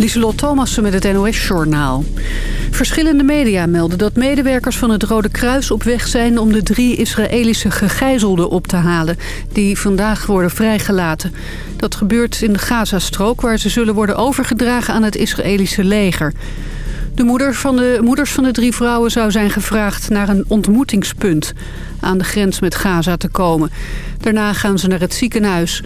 Lieselot Thomassen met het NOS-journaal. Verschillende media melden dat medewerkers van het Rode Kruis op weg zijn... om de drie Israëlische gegijzelden op te halen... die vandaag worden vrijgelaten. Dat gebeurt in de Gazastrook... waar ze zullen worden overgedragen aan het Israëlische leger. De moeder van de moeders van de drie vrouwen zou zijn gevraagd naar een ontmoetingspunt... aan de grens met Gaza te komen. Daarna gaan ze naar het ziekenhuis...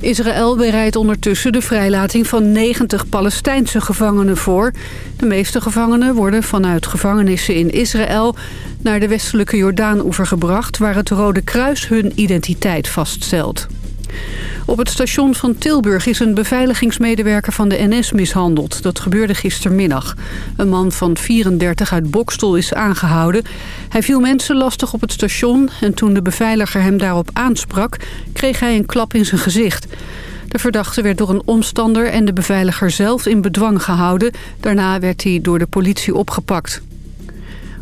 Israël bereidt ondertussen de vrijlating van 90 Palestijnse gevangenen voor. De meeste gevangenen worden vanuit gevangenissen in Israël... naar de westelijke Jordaan-oever gebracht... waar het Rode Kruis hun identiteit vaststelt. Op het station van Tilburg is een beveiligingsmedewerker van de NS mishandeld. Dat gebeurde gistermiddag. Een man van 34 uit Bokstel is aangehouden. Hij viel mensen lastig op het station en toen de beveiliger hem daarop aansprak... kreeg hij een klap in zijn gezicht. De verdachte werd door een omstander en de beveiliger zelf in bedwang gehouden. Daarna werd hij door de politie opgepakt.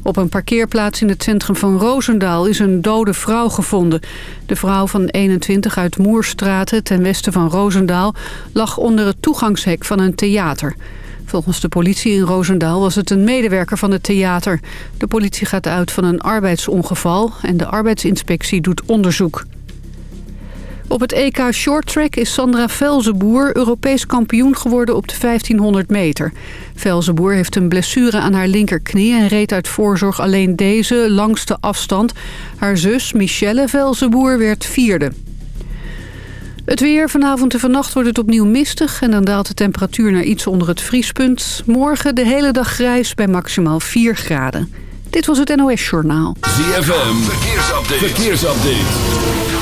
Op een parkeerplaats in het centrum van Roosendaal is een dode vrouw gevonden. De vrouw van 21 uit Moerstraten ten westen van Roosendaal lag onder het toegangshek van een theater. Volgens de politie in Roosendaal was het een medewerker van het theater. De politie gaat uit van een arbeidsongeval en de arbeidsinspectie doet onderzoek. Op het EK Shorttrack is Sandra Velzenboer Europees kampioen geworden op de 1500 meter. Velzenboer heeft een blessure aan haar linkerknie en reed uit voorzorg alleen deze langste afstand. Haar zus Michelle Velzenboer werd vierde. Het weer. Vanavond en vannacht wordt het opnieuw mistig... en dan daalt de temperatuur naar iets onder het vriespunt. Morgen de hele dag grijs bij maximaal 4 graden. Dit was het NOS Journaal. ZFM. Verkeersupdate. Verkeersupdate.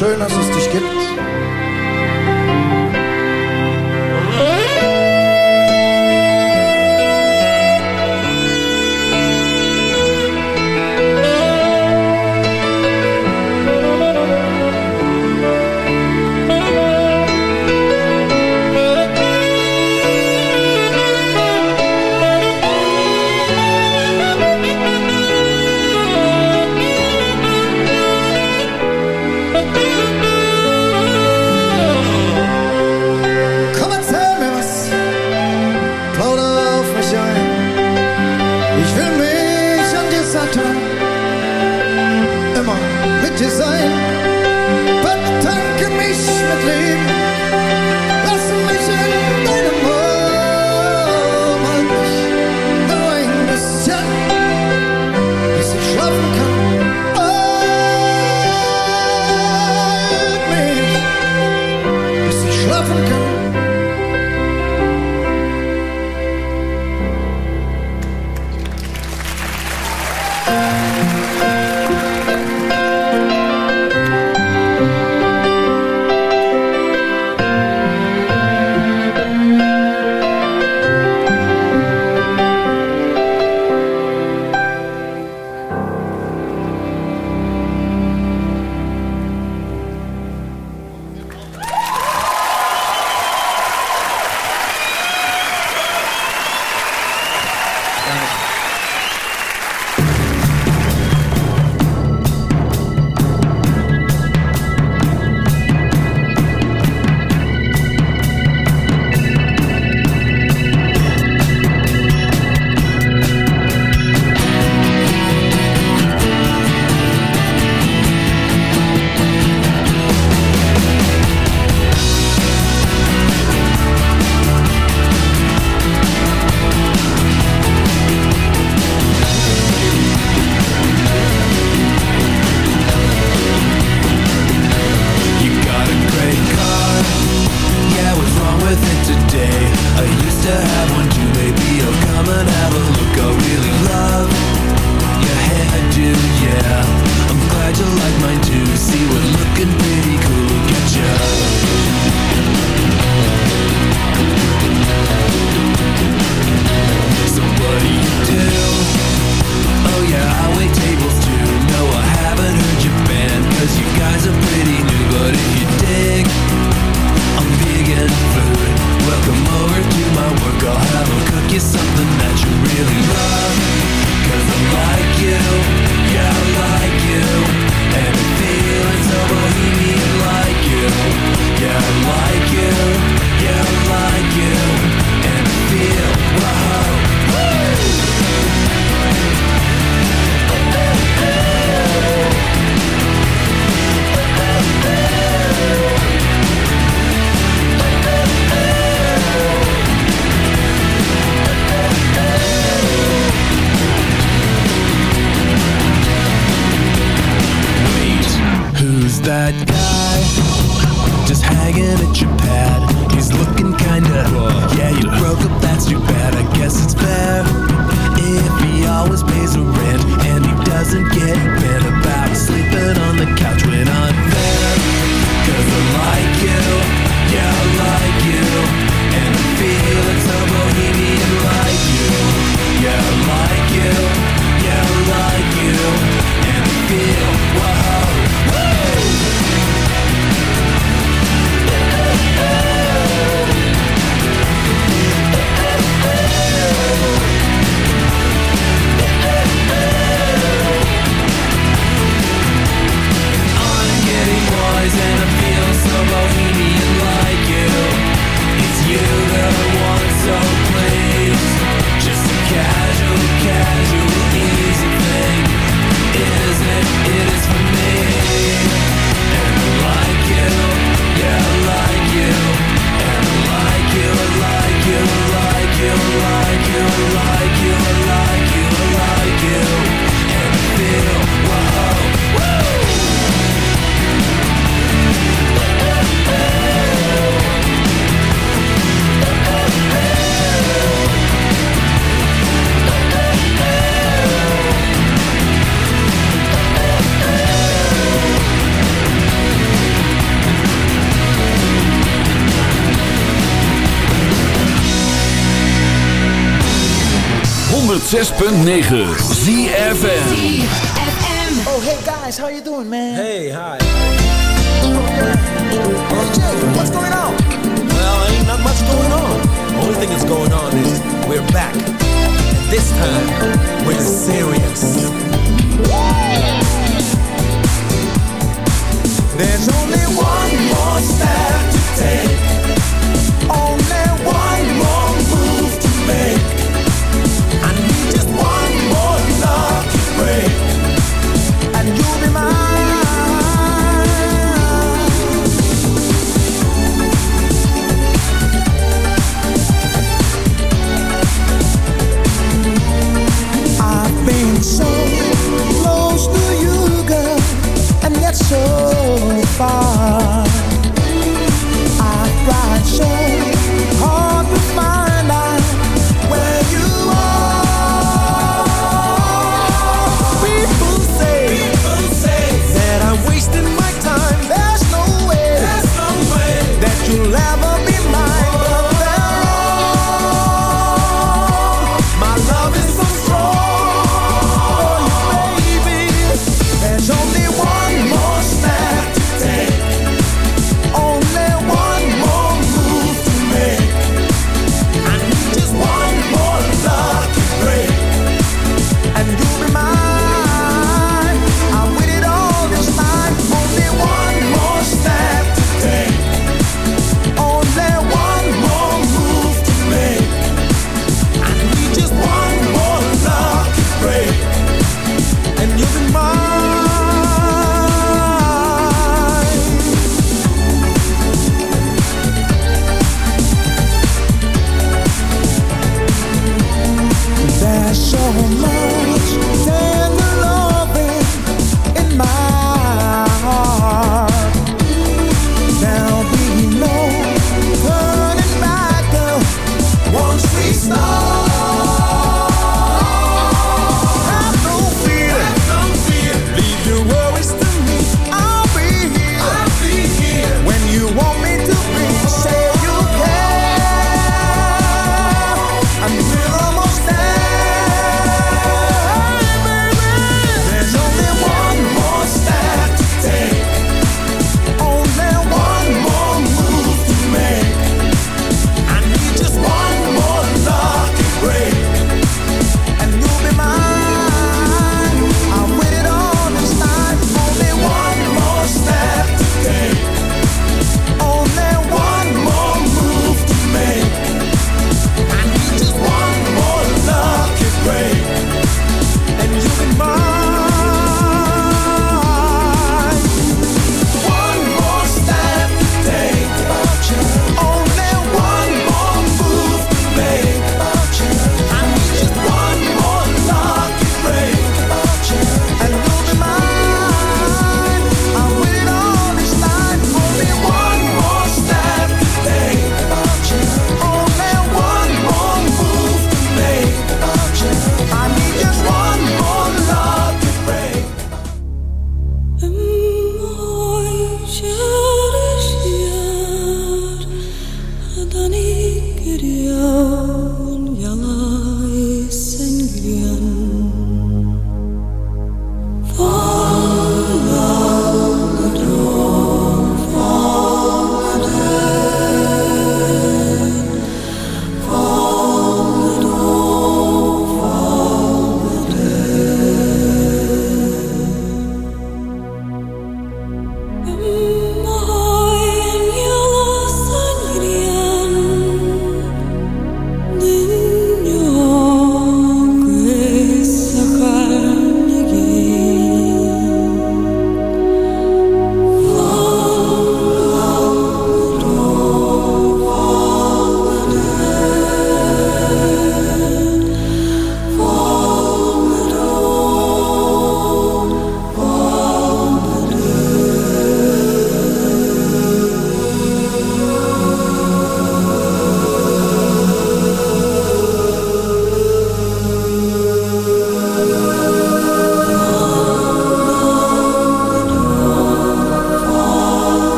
Schön, dass es dich gibt. 106.9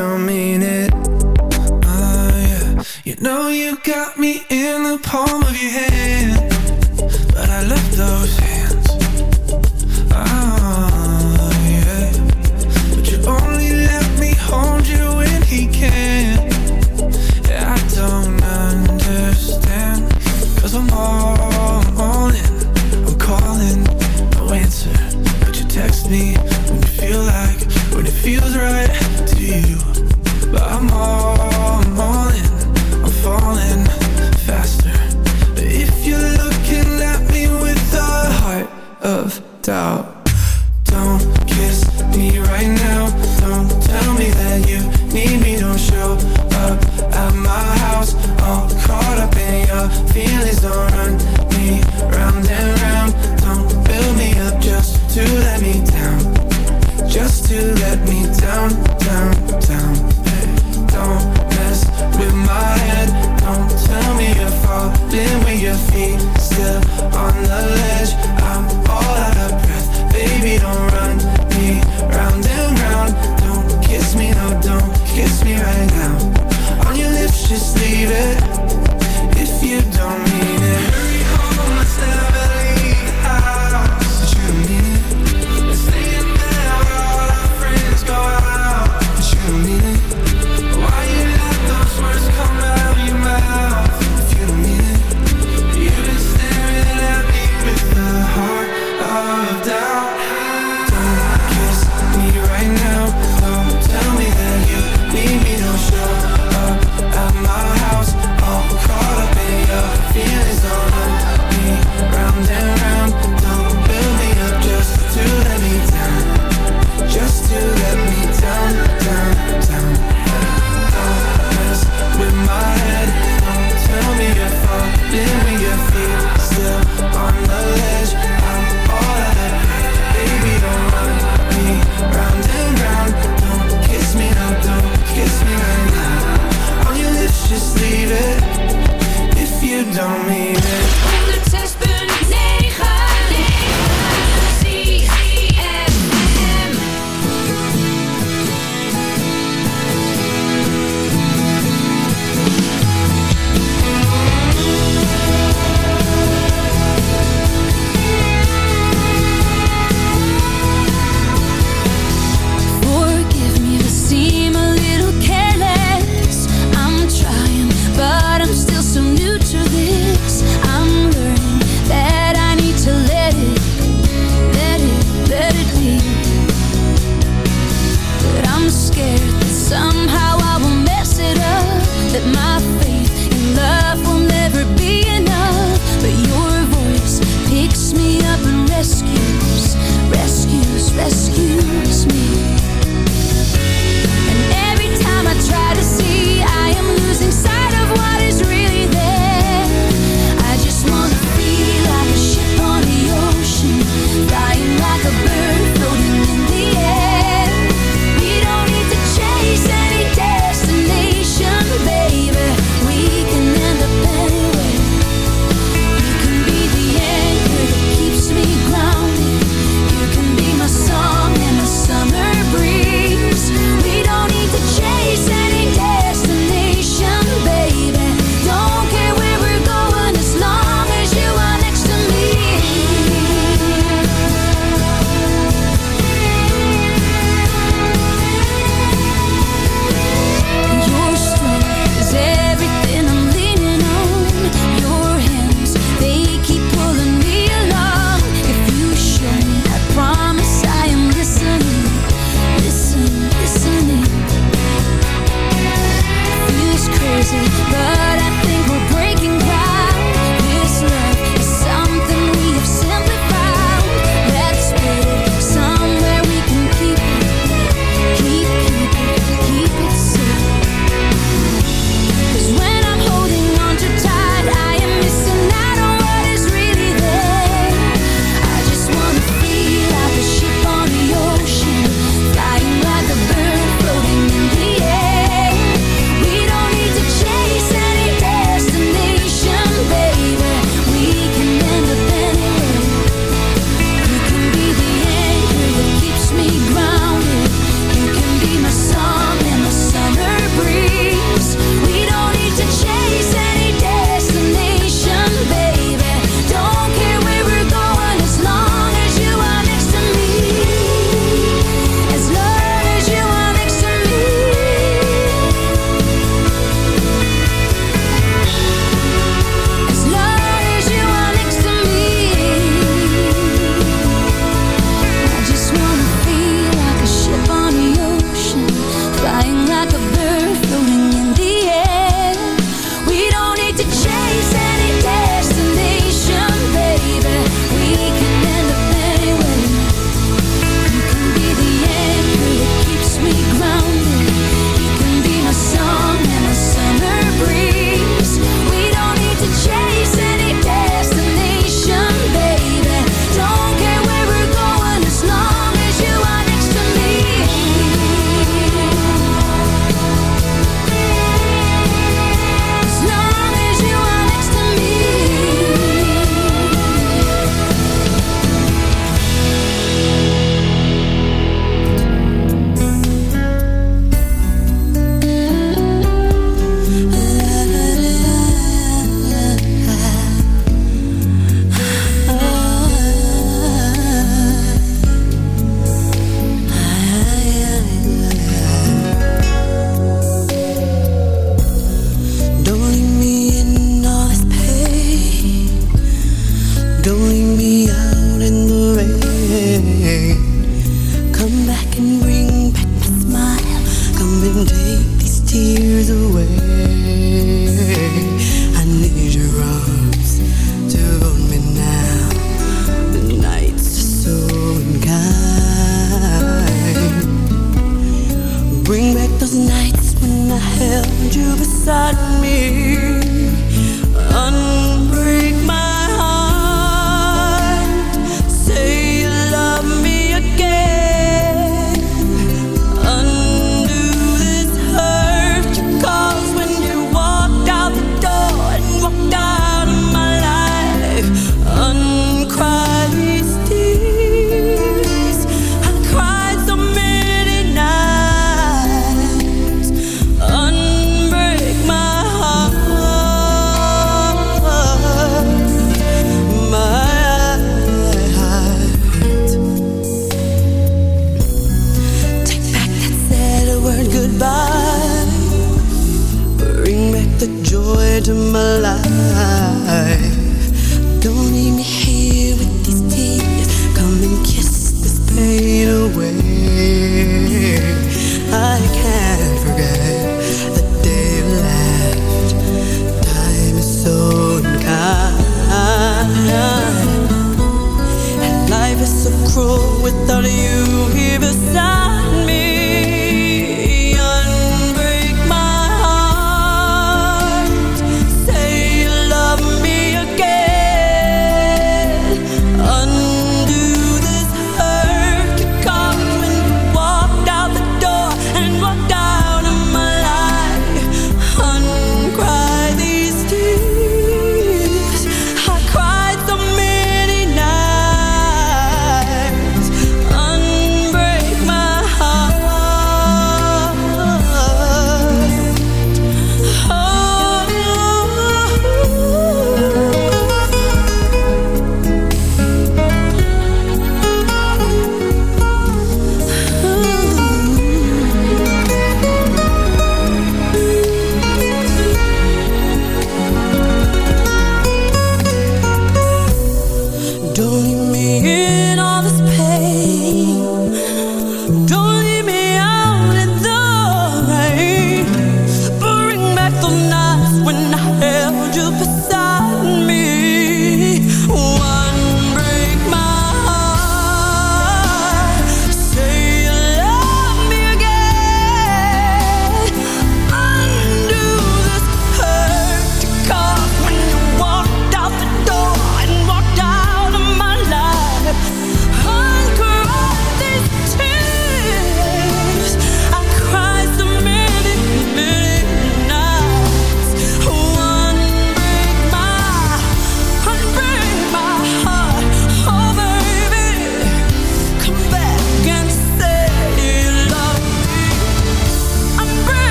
don't mean it. Oh, yeah. You know you got me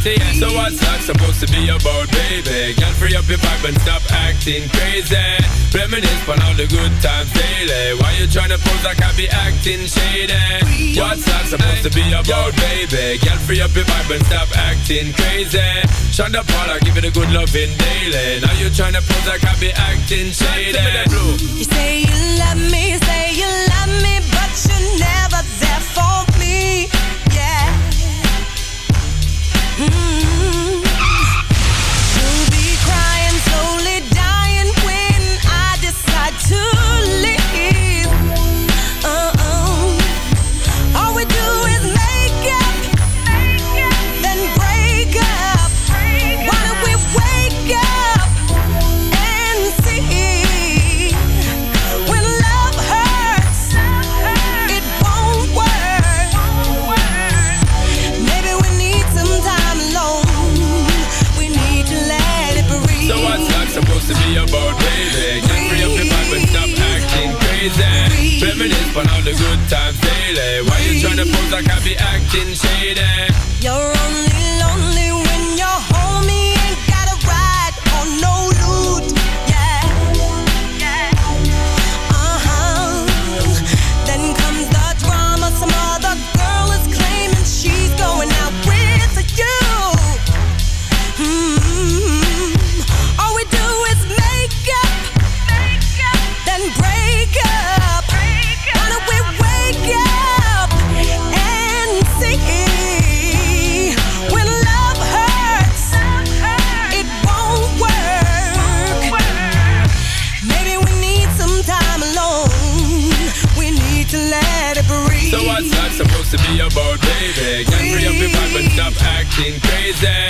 Dirty, yeah. So what's that supposed to be about, baby? Girl, free up your vibe and stop acting crazy. Reminisce on all the good times daily. Why you tryna pose like I be acting shady? What's that supposed to be about, baby? Girl, free up your vibe and stop acting crazy. Shonda Paula, give it a good loving daily. Now you tryna pose like I be acting shady. You say you love me, say you love me, but you're never You'll be crying, slowly dying when I decide to leave. On all the good times daily. Why you tryna pose like I be acting shady? You're crazy.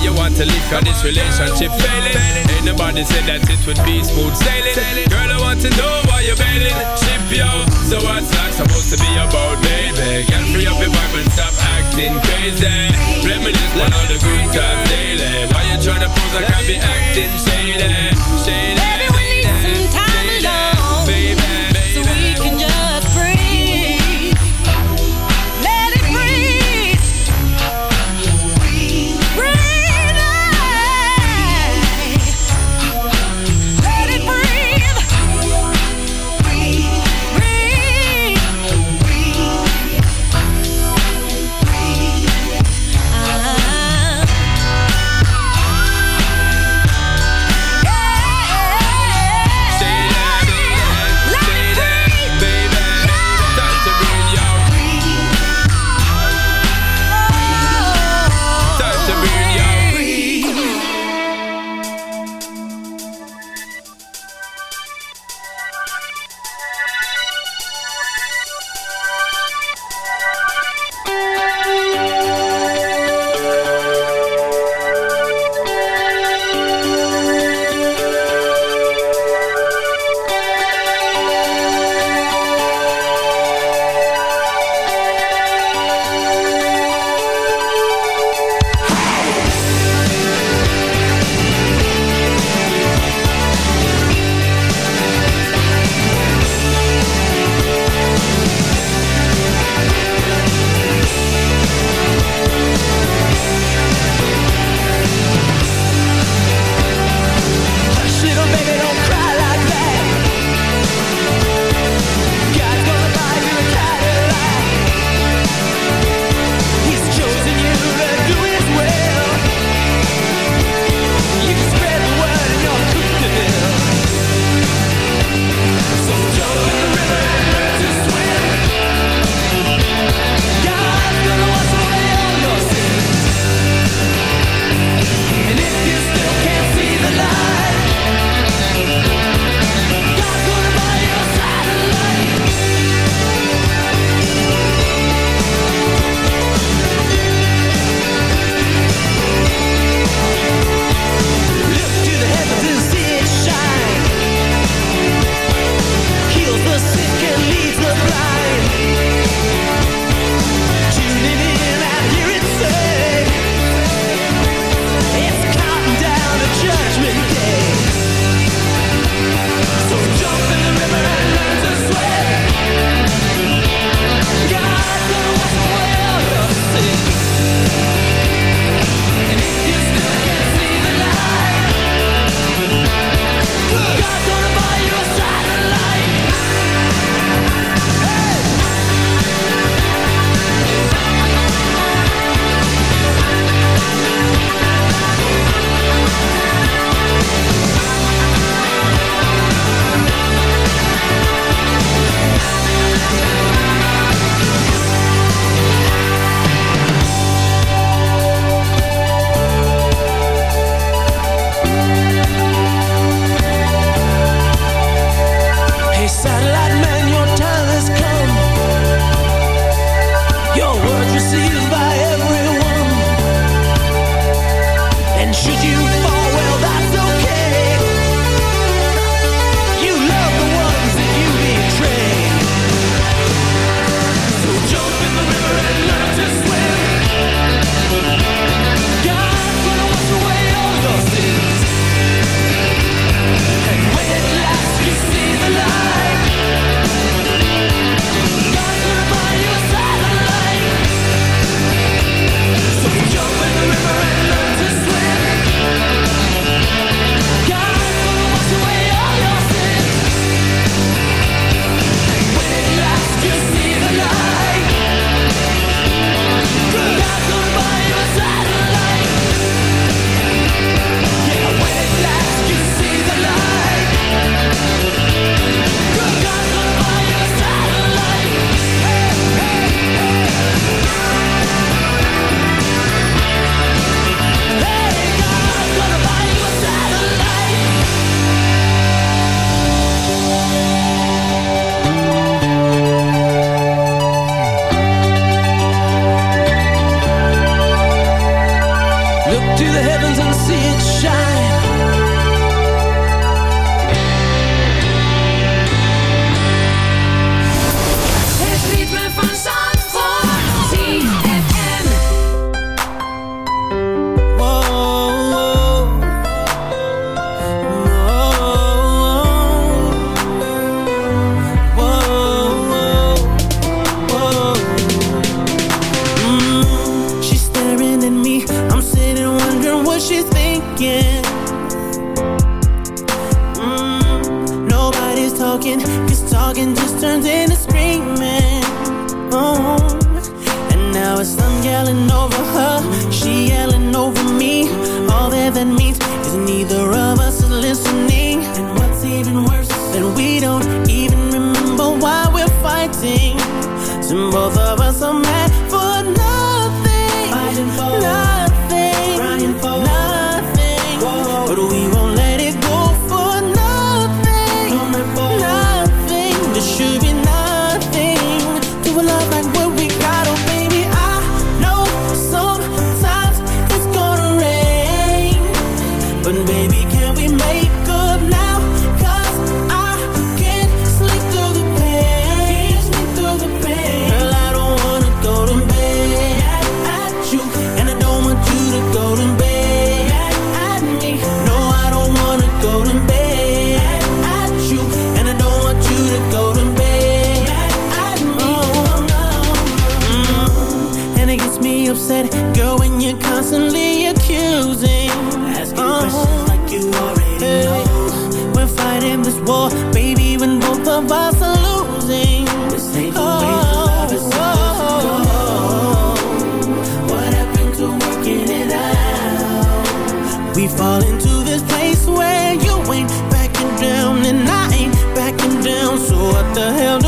You want to leave cause this relationship failing. Ain't nobody said that it would be smooth sailing. Girl, I want to know why you're bailing. Ship yo. So what's that supposed to be about, baby? Get free up your vibe and stop acting crazy. Reminisce on all the good times daily. Why you tryna pose like I be acting shady? Shady. Baby, we need some time when you're constantly accusing. Asking oh. questions like you already hey. know. We're fighting this war, baby, when both of us are losing. This ain't the oh. way love is supposed to go. We fall into this place where you ain't backing down and I ain't backing down. So what the hell?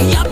Yep.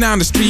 down the street,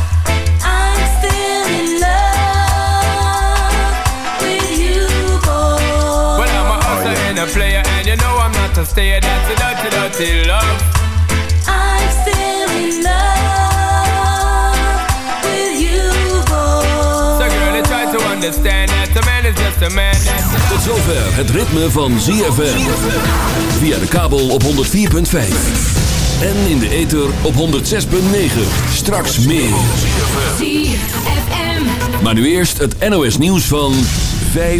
I'm not a dirty, dirty love. I'm still in love with you, boy. So, girl, you try to understand that a man is just a man. That's a Tot zover het ritme van ZFM. Via de kabel op 104.5. En in de ether op 106.9. Straks meer. ZFM. Maar nu eerst het NOS nieuws van 5